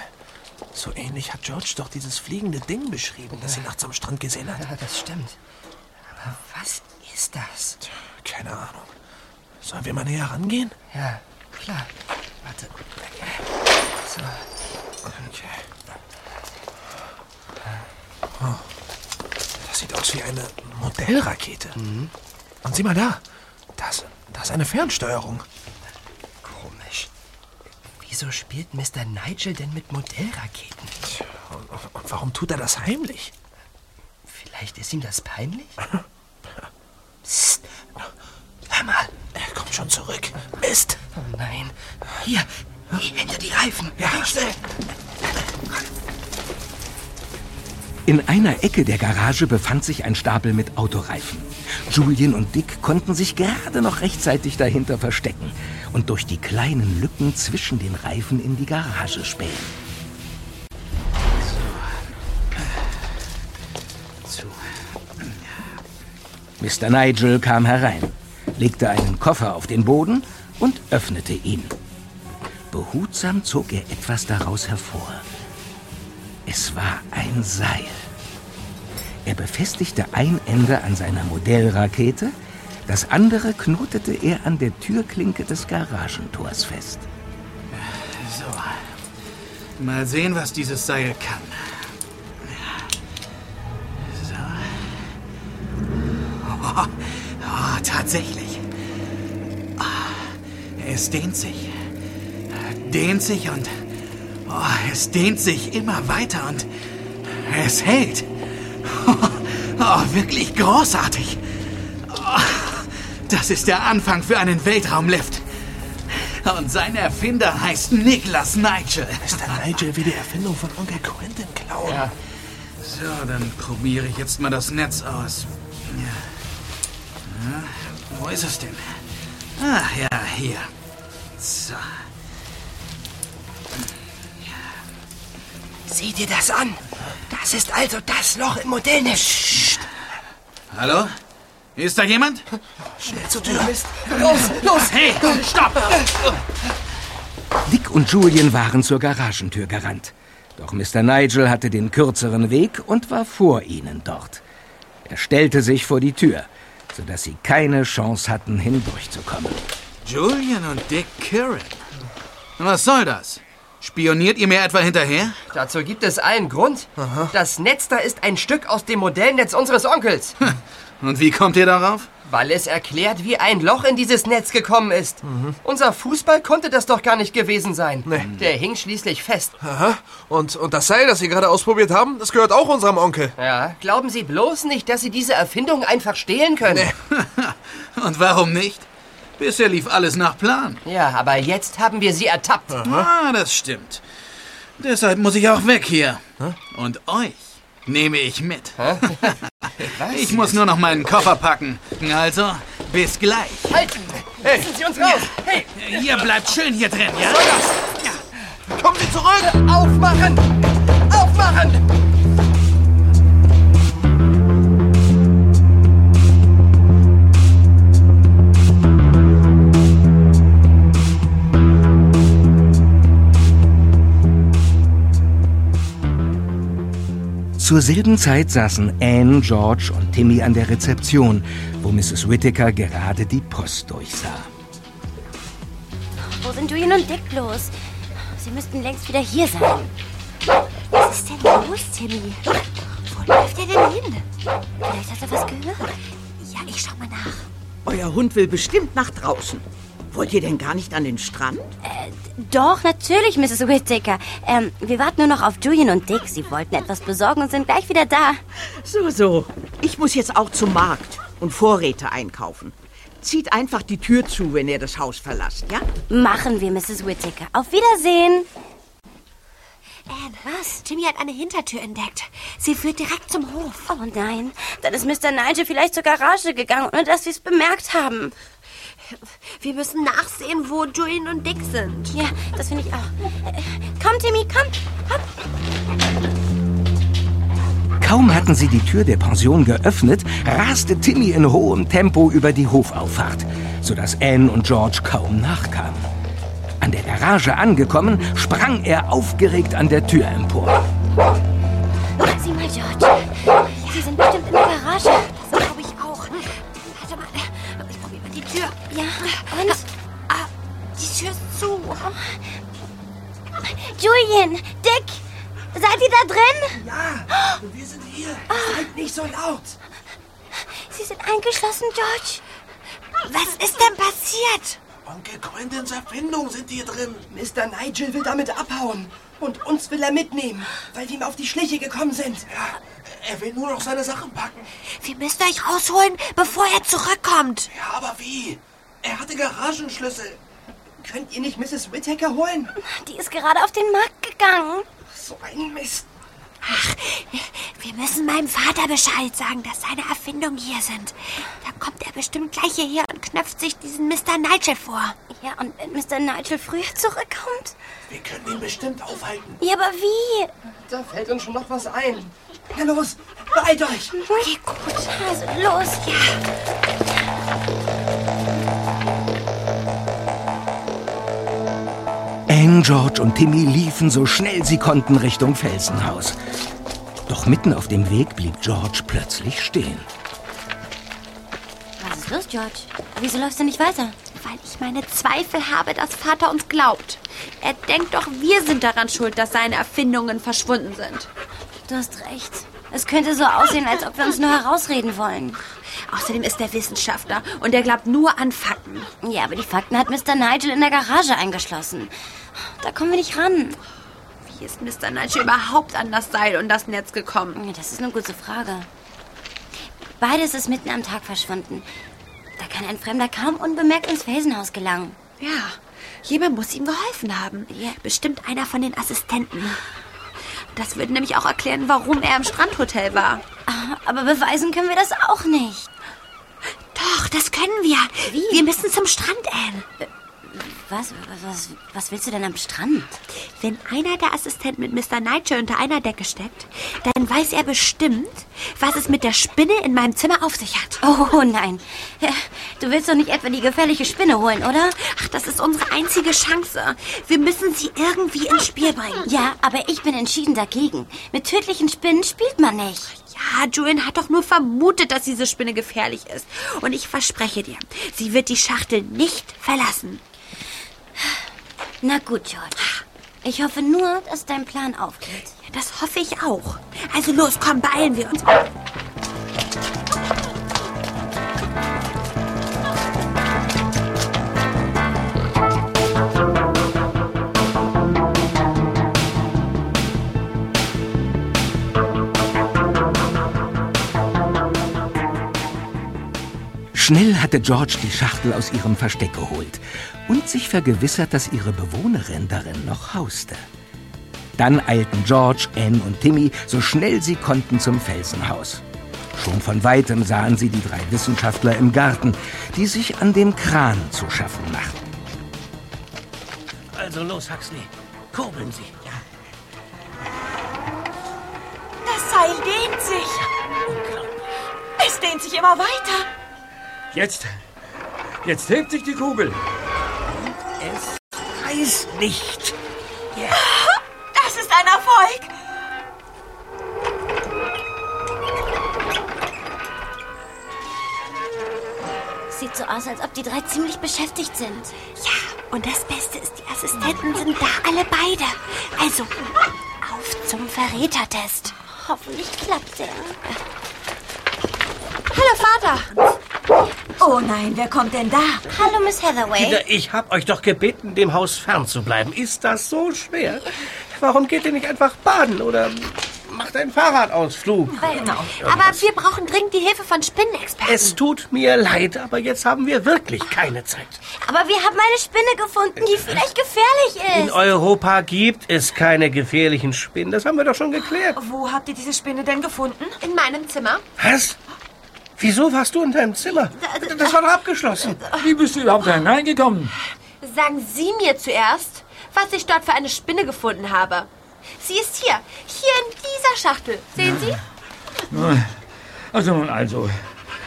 So ähnlich hat George doch dieses fliegende Ding beschrieben, das sie nachts am Strand gesehen hat.
Ja, das stimmt. Aber was ist das?
Keine Ahnung. Sollen wir mal näher rangehen?
Ja, klar. Warte. So.
Okay. Oh. Das sieht aus wie eine Modellrakete. Und sieh mal da. Da ist, da ist eine Fernsteuerung.
Komisch. Wieso spielt Mr. Nigel denn mit Modellraketen?
Und, und warum tut er das heimlich?
Vielleicht ist ihm das peinlich? Psst. Hör mal.
Er kommt schon zurück. Mist.
Oh nein. Hier, hinter die Reifen.
Ja, schnell.
In einer Ecke der Garage befand sich ein Stapel mit Autoreifen. Julian und Dick konnten sich gerade noch rechtzeitig dahinter verstecken und durch die kleinen Lücken zwischen den Reifen in die Garage spähen. Mr. Nigel kam herein, legte einen Koffer auf den Boden und öffnete ihn. Behutsam zog er etwas daraus hervor. Es war ein Seil. Er befestigte ein Ende an seiner Modellrakete, das andere knotete er an der Türklinke des Garagentors fest.
So. Mal sehen, was dieses Seil kann. So. Oh, oh, tatsächlich. Oh, es dehnt sich. Dehnt sich und. Oh, es dehnt sich immer weiter und. Es hält. Oh, oh, wirklich großartig. Oh, das ist der Anfang für einen Weltraumlift. Und sein Erfinder heißt Niklas Nigel.
Mr. Nigel will die Erfindung von Onkel Quentin klauen.
Ja. So, dann probiere ich jetzt mal das Netz aus. Ja. ja. Wo ist es denn? Ah, ja, hier. So.
Sieh dir das an. Das ist also das Loch im Modellnetz. Psst.
Hallo? Ist da jemand?
Schnell zur Tür.
Mist. Los, los.
Hey, stopp!
Dick und Julian waren zur Garagentür gerannt. Doch Mr. Nigel hatte den kürzeren Weg und war vor ihnen dort. Er stellte sich vor die Tür, sodass sie keine Chance hatten, hindurchzukommen.
Julian und Dick Curran. Was soll das? Spioniert ihr mir etwa hinterher?
Dazu gibt es einen Grund. Das Netz da ist ein Stück aus dem Modellnetz unseres Onkels.
Und wie kommt ihr darauf?
Weil es erklärt, wie ein Loch in dieses Netz gekommen ist. Unser Fußball konnte das doch gar nicht gewesen sein. Der hing schließlich fest.
Aha. Und, und das Seil, das Sie gerade ausprobiert haben, das gehört auch unserem Onkel.
Ja, glauben Sie bloß nicht, dass Sie diese Erfindung einfach stehlen können.
Und warum nicht? Bisher lief alles nach Plan.
Ja, aber jetzt haben wir sie ertappt.
Ah, das stimmt. Deshalb muss ich auch weg hier. Und euch nehme ich mit. Ich muss nur noch meinen Koffer packen. Also, bis gleich.
Halten! Lassen Sie uns raus! Hey,
Ihr bleibt schön hier drin, ja?
Kommen Sie zurück!
aufmachen! Aufmachen!
Zur selben Zeit saßen Anne, George und Timmy an der Rezeption, wo Mrs. Whittaker gerade die Post durchsah.
Wo sind Julian und Dick bloß? Sie müssten längst wieder hier sein. Was ist denn los, Timmy? Wo läuft er denn hin? Vielleicht hat er was gehört. Ja, ich schau mal nach.
Euer Hund will bestimmt nach draußen. Wollt ihr denn gar nicht an den Strand?
Doch, natürlich, Mrs. Whittaker. Ähm, wir warten nur noch auf Julian und Dick. Sie wollten etwas besorgen und sind gleich wieder da.
So, so. Ich muss jetzt auch zum Markt und Vorräte einkaufen. Zieht einfach die Tür zu, wenn ihr das Haus verlasst, ja?
Machen wir, Mrs. Whittaker. Auf Wiedersehen.
Anne, was? Timmy hat eine Hintertür entdeckt. Sie führt direkt zum Hof.
Oh nein, dann ist Mr. Nigel vielleicht zur Garage gegangen, ohne dass wir es bemerkt haben.
Wir müssen nachsehen, wo Julian und Dick sind.
Ja, das finde ich auch. Äh, Komm, Timmy, komm. Hopp.
Kaum hatten sie die Tür der Pension geöffnet, raste Timmy in hohem Tempo über die Hofauffahrt, sodass Anne und George kaum nachkamen. An der Garage angekommen, sprang er aufgeregt an der Tür empor.
Sieh mal, George. Julian, Dick, seid ihr da drin?
Ja, wir sind hier. Seid nicht so laut.
Sie sind eingeschlossen, George. Was ist denn passiert?
Onkel Quentins Erfindung sind hier drin.
Mr. Nigel will damit abhauen. Und uns will er mitnehmen, weil wir ihm auf die Schliche gekommen sind.
Ja, er will nur noch seine Sachen packen.
Wir müssen euch rausholen, bevor er zurückkommt.
Ja, aber wie? Er hatte Garagenschlüssel.
Könnt ihr nicht Mrs. Whittaker holen?
Die ist gerade auf den Markt gegangen.
So ein Mist.
Ach, wir müssen meinem Vater Bescheid sagen, dass seine Erfindungen hier sind. Da kommt er bestimmt gleich hierher und knöpft sich diesen Mr. Nigel vor.
Ja, und wenn Mr. Nigel früher zurückkommt?
Wir können ihn bestimmt aufhalten.
Ja, aber wie?
Da fällt uns schon noch was ein. Na los, beeilt euch.
Okay, gut. Also los. Ja.
Anne, George und Timmy liefen so schnell sie konnten Richtung Felsenhaus. Doch mitten auf dem Weg blieb George plötzlich stehen.
Was ist los, George? Wieso läufst du nicht weiter?
Weil ich meine Zweifel habe, dass Vater uns glaubt. Er denkt doch, wir sind daran schuld, dass seine Erfindungen verschwunden sind.
Du hast recht. Es könnte so aussehen, als ob wir uns nur herausreden wollen.
Außerdem ist er Wissenschaftler und er glaubt nur an Fakten.
Ja, aber die Fakten hat Mr. Nigel in der Garage eingeschlossen. Da kommen wir nicht ran.
Wie ist Mr. Nigel überhaupt an das Seil und das Netz gekommen?
Ja, das ist eine gute Frage. Beides ist mitten am Tag verschwunden. Da kann ein Fremder kaum unbemerkt ins Felsenhaus gelangen.
Ja, jemand muss ihm geholfen haben.
Ja.
Bestimmt einer von den Assistenten. Das würde nämlich auch erklären, warum er im Strandhotel war.
Ah, Aber beweisen können wir das auch nicht.
Doch, das können wir.
Wie?
Wir müssen zum Strand, Anne.
Was, was, was willst du denn am Strand?
Wenn einer der Assistenten mit Mr. Nigel unter einer Decke steckt, dann weiß er bestimmt, was es mit der Spinne in meinem Zimmer auf sich hat.
Oh nein. Du willst doch nicht etwa die gefährliche Spinne holen, oder?
Ach, das ist unsere einzige Chance. Wir müssen sie irgendwie ins Spiel bringen.
Ja, aber ich bin entschieden dagegen. Mit tödlichen Spinnen spielt man nicht.
Ja, Julian hat doch nur vermutet, dass diese Spinne gefährlich ist. Und ich verspreche dir, sie wird die Schachtel nicht verlassen.
Na gut, George. Ich hoffe nur, dass dein Plan aufgeht.
Ja, das hoffe ich auch. Also los, komm, beeilen wir uns.
Schnell hatte George die Schachtel aus ihrem Versteck geholt und sich vergewissert, dass ihre Bewohnerin darin noch hauste. Dann eilten George, Anne und Timmy so schnell sie konnten zum Felsenhaus. Schon von weitem sahen sie die drei Wissenschaftler im Garten, die sich an dem Kran zu schaffen machten.
Also los, Huxley. Kurbeln Sie.
Das Seil dehnt sich. Es dehnt sich immer weiter.
Jetzt. Jetzt hebt sich die Kugel.
Es reißt nicht.
Das ist ein Erfolg.
Sieht so aus, als ob die drei ziemlich beschäftigt sind.
Ja, und das Beste ist, die Assistenten sind da alle beide. Also, auf zum Verrätertest.
Hoffentlich klappt der.
Hallo, Vater. Oh nein, wer kommt denn da?
Hallo, Miss Hathaway.
Kinder, ich hab euch doch gebeten, dem Haus fernzubleiben. Ist das so schwer? Warum geht ihr nicht einfach baden oder macht einen Fahrradausflug?
Genau. Aber wir brauchen dringend die Hilfe von Spinnenexperten.
Es tut mir leid, aber jetzt haben wir wirklich keine Zeit.
Aber wir haben eine Spinne gefunden, die vielleicht gefährlich
In
ist.
Europa gibt es keine gefährlichen Spinnen. Das haben wir doch schon geklärt.
Wo habt ihr diese Spinne denn gefunden?
In meinem Zimmer.
Was? Wieso warst du in deinem Zimmer? Das war doch abgeschlossen.
Wie bist du überhaupt da hineingekommen?
Sagen Sie mir zuerst, was ich dort für eine Spinne gefunden habe. Sie ist hier. Hier in dieser Schachtel. Sehen Sie?
Also nun also.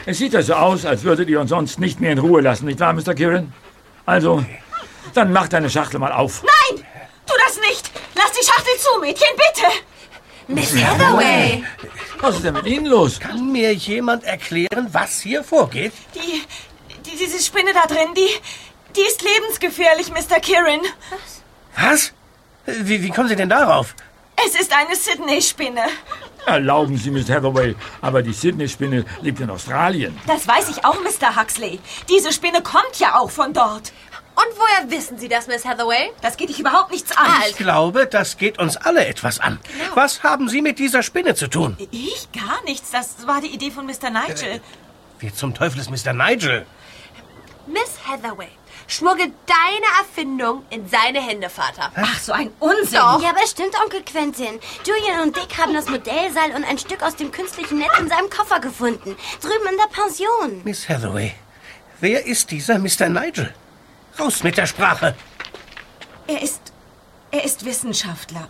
Es sieht ja so aus, als würdet ihr uns sonst nicht mehr in Ruhe lassen, nicht wahr, Mr. Kieran? Also, dann mach deine Schachtel mal auf.
Nein! Tu das nicht! Lass die Schachtel zu, Mädchen, bitte!
Miss Hathaway.
Was ist denn mit Ihnen los?
Kann mir jemand erklären, was hier vorgeht?
Die, die, diese Spinne da drin, die, die ist lebensgefährlich, Mr. Kirin.
Was? Wie, wie kommen Sie denn darauf?
Es ist eine Sydney-Spinne.
Erlauben Sie, Miss Hathaway, aber die Sydney-Spinne liegt in Australien.
Das weiß ich auch, Mr. Huxley. Diese Spinne kommt ja auch von dort.
Und woher wissen Sie das, Miss Hathaway?
Das geht dich überhaupt nichts an.
Ich glaube, das geht uns alle etwas an. Was haben Sie mit dieser Spinne zu tun?
Ich gar nichts. Das war die Idee von Mr. Nigel.
Wie zum Teufel ist Mr. Nigel?
Miss Hathaway, schmuggelt deine Erfindung in seine Hände, Vater.
Ach, so ein Unsinn.
Doch.
Ja, aber es stimmt, Onkel Quentin. Julian und Dick haben das Modellseil und ein Stück aus dem künstlichen Netz in seinem Koffer gefunden. Drüben in der Pension.
Miss Hathaway, wer ist dieser Mr. Nigel? Raus mit der Sprache.
Er ist. Er ist Wissenschaftler.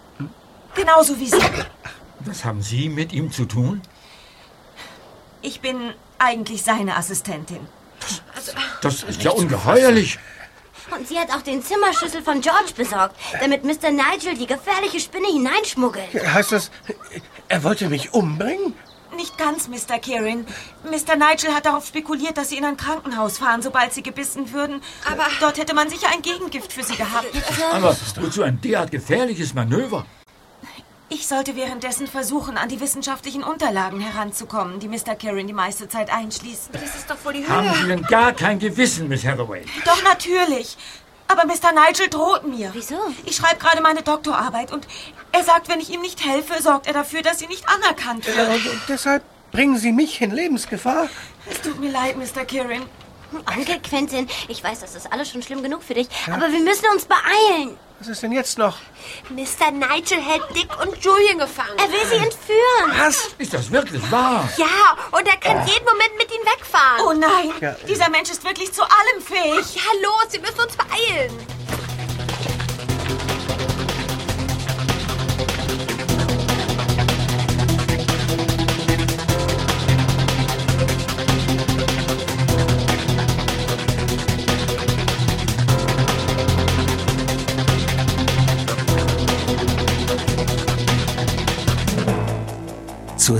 Genauso wie Sie.
Was haben Sie mit ihm zu tun?
Ich bin eigentlich seine Assistentin.
Das ist ja ungeheuerlich.
Und sie hat auch den Zimmerschlüssel von George besorgt, damit Mr. Nigel die gefährliche Spinne hineinschmuggelt.
Heißt das, er wollte mich umbringen?
Nicht ganz, Mr. Kieran. Mr. Nigel hat darauf spekuliert, dass Sie in ein Krankenhaus fahren, sobald Sie gebissen würden. Aber dort hätte man sicher ein Gegengift für Sie gehabt.
Aber wozu ein derart gefährliches Manöver?
Ich sollte währenddessen versuchen, an die wissenschaftlichen Unterlagen heranzukommen, die Mr. Kieran die meiste Zeit einschließen.
Das ist doch wohl die
Haben Sie denn gar kein Gewissen, Miss Hathaway?
Doch natürlich. Aber Mr. Nigel droht mir.
Wieso?
Ich schreibe gerade meine Doktorarbeit und er sagt, wenn ich ihm nicht helfe, sorgt er dafür, dass sie nicht anerkannt wird.
Und, und deshalb bringen Sie mich in Lebensgefahr?
Es tut mir leid, Mr. Kieran.
Onkel Quentin, ich weiß, das ist alles schon schlimm genug für dich, aber wir müssen uns beeilen.
Was ist denn jetzt noch?
Mr. Nigel hält Dick und Julian gefangen.
Er will sie entführen.
Was?
Ist das wirklich wahr?
Ja, und er kann jeden Moment mit ihnen wegfahren.
Oh nein,
Ja.
dieser Mensch ist wirklich zu allem fähig.
Ja, los, wir müssen uns beeilen.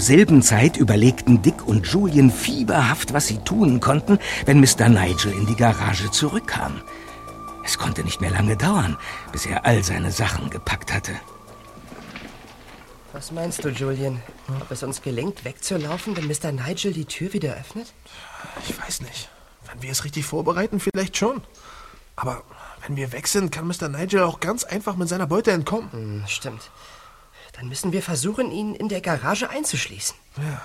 Selben Zeit überlegten Dick und Julian fieberhaft, was sie tun konnten, wenn Mr. Nigel in die Garage zurückkam. Es konnte nicht mehr lange dauern, bis er all seine Sachen gepackt hatte.
Was meinst du, Julian? Ob es uns gelingt, wegzulaufen, wenn Mr. Nigel die Tür wieder öffnet?
Ich weiß nicht. Wenn wir es richtig vorbereiten, vielleicht schon. Aber wenn wir weg sind, kann Mr. Nigel auch ganz einfach mit seiner Beute entkommen.
Hm, stimmt. Dann müssen wir versuchen, ihn in der Garage einzuschließen.
Ja.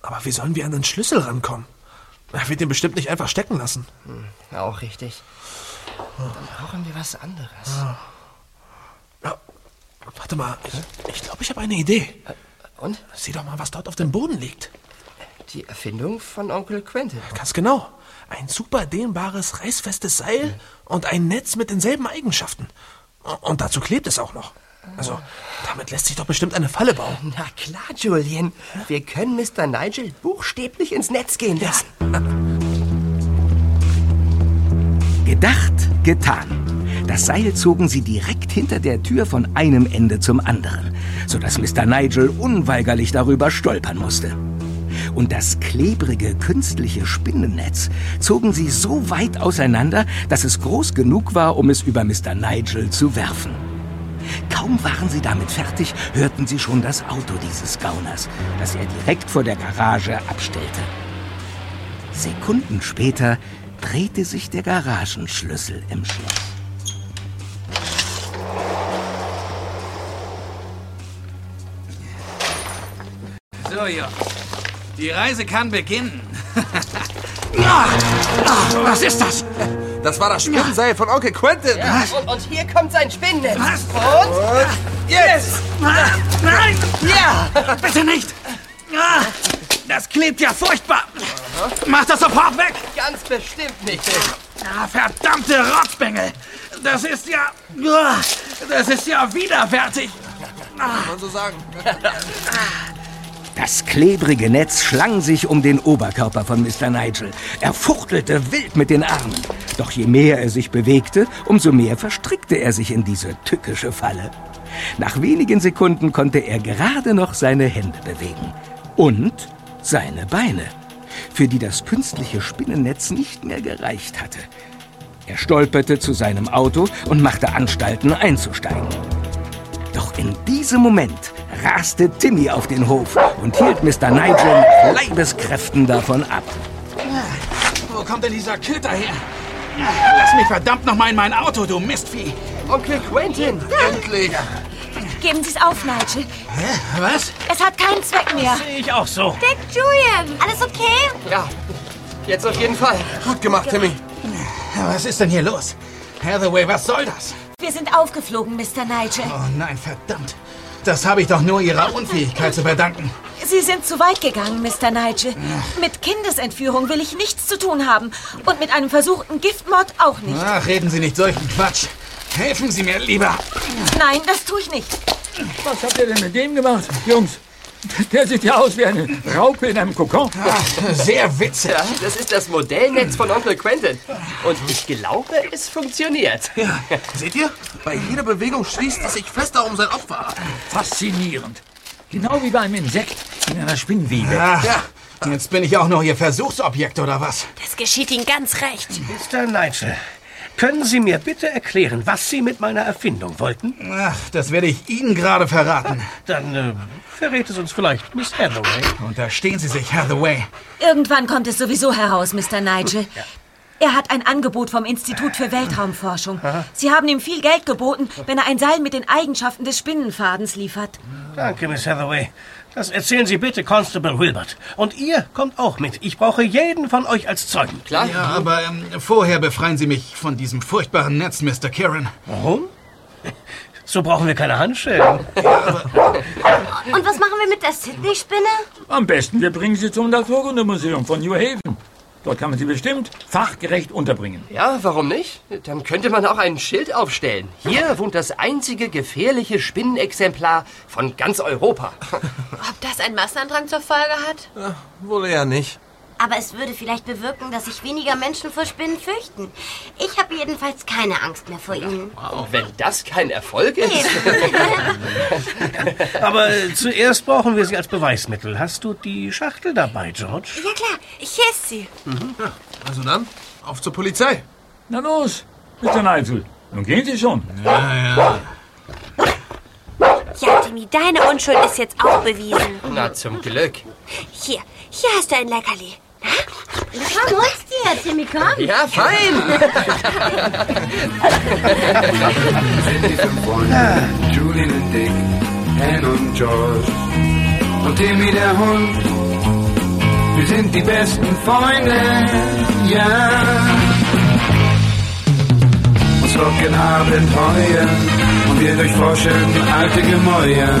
Aber wie sollen wir an den Schlüssel rankommen? Er wird ihn bestimmt nicht einfach stecken lassen.
Hm, auch richtig. Dann brauchen wir was anderes.
Ja, warte mal. Ich, ich glaube, ich habe eine Idee.
Und?
Sieh doch mal, was dort auf dem Boden liegt.
Die Erfindung von Onkel Quentin.
Ganz genau. Ein super dehnbares, reißfestes Seil und ein Netz mit denselben Eigenschaften. Und dazu klebt es auch noch. Also, damit lässt sich doch bestimmt eine Falle bauen.
Na klar, Julian. Wir können Mr. Nigel buchstäblich ins Netz gehen lassen.
Gedacht, getan. Das Seil zogen sie direkt hinter der Tür von einem Ende zum anderen, sodass Mr. Nigel unweigerlich darüber stolpern musste. Und das klebrige künstliche Spinnennetz zogen sie so weit auseinander, dass es groß genug war, um es über Mr. Nigel zu werfen. Kaum waren sie damit fertig, hörten sie schon das Auto dieses Gauners, das er direkt vor der Garage abstellte. Sekunden später drehte sich der Garagenschlüssel im Schloss.
So, ja. Die Reise kann beginnen.
Was ist das?
Das war das Spinnenseil von Onkel Quentin.
Und, und hier kommt sein Spinnennetz.
Und
Jetzt!
Nein! Ja! Bitte nicht! Ah, Das klebt ja furchtbar! Mach das sofort weg!
Ganz bestimmt nicht.
Ah, verdammte Rotzbengel! Das ist ja... Ah, Das ist ja widerwärtig!
Kann man so sagen.
Das klebrige Netz schlang sich um den Oberkörper von Mr. Nigel. Er fuchtelte wild mit den Armen. Doch je mehr er sich bewegte, umso mehr verstrickte er sich in diese tückische Falle. Nach wenigen Sekunden konnte er gerade noch seine Hände bewegen. Und seine Beine, für die das künstliche Spinnennetz nicht mehr gereicht hatte. Er stolperte zu seinem Auto und machte Anstalten einzusteigen. Doch in diesem Moment raste Timmy auf den Hof und hielt Mr. Nigel nach Leibeskräften davon ab.
Wo kommt denn dieser Köter her? Lass mich verdammt noch mal in mein Auto, du Mistvieh.
Onkel Quentin.
Endlich.
Geben Sie es auf, Nigel.
Hä? Was?
Es hat keinen Zweck mehr.
Sehe ich auch so.
Dick Julian, alles okay?
Ja, jetzt auf jeden Fall.
Gut gemacht, Timmy. Was ist denn hier los? Hathaway, was soll das?
Wir sind aufgeflogen, Mr. Nigel.
Oh nein, verdammt. Das habe ich doch nur Ihrer Unfähigkeit zu verdanken.
Sie sind zu weit gegangen, Mr. Nigel. Mit Kindesentführung will ich nichts zu tun haben. Und mit einem versuchten Giftmord auch nicht.
Ach, reden Sie nicht solchen Quatsch. Helfen Sie mir lieber.
Nein, das tue ich nicht.
Was habt ihr denn mit dem gemacht, Jungs? Der sieht ja aus wie eine Raupe in einem Kokon.
Ach, sehr witzig.
Ja, das ist das Modellnetz von Onkel Quentin. Und ich glaube, es funktioniert.
Ja, seht ihr? Bei jeder Bewegung schließt es sich fester um sein Opfer.
Faszinierend. Genau wie bei einem Insekt in einer Spinnwebe.
Ach, jetzt bin ich auch noch Ihr Versuchsobjekt, oder was?
Das geschieht Ihnen ganz recht.
Mr. Nigel, können Sie mir bitte erklären, was Sie mit meiner Erfindung wollten?
Ach, das werde ich Ihnen gerade verraten.
Dann äh, verrät es uns vielleicht Miss Hathaway.
Unterstehen Sie sich, Hathaway.
Irgendwann kommt es sowieso heraus, Mr. Nigel. Er hat ein Angebot vom Institut für Weltraumforschung. Sie haben ihm viel Geld geboten, wenn er ein Seil mit den Eigenschaften des Spinnenfadens liefert.
Danke, Miss Hathaway. Das erzählen Sie bitte Constable Wilbert. Und ihr kommt auch mit. Ich brauche jeden von euch als Zeugen.
Klar.
Ja, aber ähm, vorher befreien Sie mich von diesem furchtbaren Netz, Mr. Kieran.
Warum? So brauchen wir keine Handschellen.
Und was machen wir mit der Sydney-Spinne?
Am besten, wir bringen sie zum Naturkundemuseum von New Haven. Dort kann man sie bestimmt fachgerecht unterbringen.
Ja, warum nicht? Dann könnte man auch ein Schild aufstellen. Hier wohnt das einzige gefährliche Spinnenexemplar von ganz Europa.
Ob das einen Massenandrang zur Folge hat?
Ja, wohl eher nicht.
Aber es würde vielleicht bewirken, dass sich weniger Menschen vor Spinnen fürchten. Ich habe jedenfalls keine Angst mehr vor ihnen.
Wenn das kein Erfolg ist.
Aber äh, zuerst brauchen wir sie als Beweismittel. Hast du die Schachtel dabei, George?
Ja klar, ich hier ist sie.
Also dann, auf zur Polizei.
Na los, Mr. Nigel. Nun gehen Sie schon.
Ja, ja.
Ja, Timmy, deine Unschuld ist jetzt auch bewiesen.
Na, zum Glück.
Hier, hier hast du ein Leckerli.
Komm, hol's dir, Timmy, komm.
Ja, fein.
sind die fünf Freunde, Julian und Dick, Ann und George und Timmy der Hund. Wir sind die besten Freunde, ja. Uns locken Abenteuer und wir durchforschen alte Gemäuer.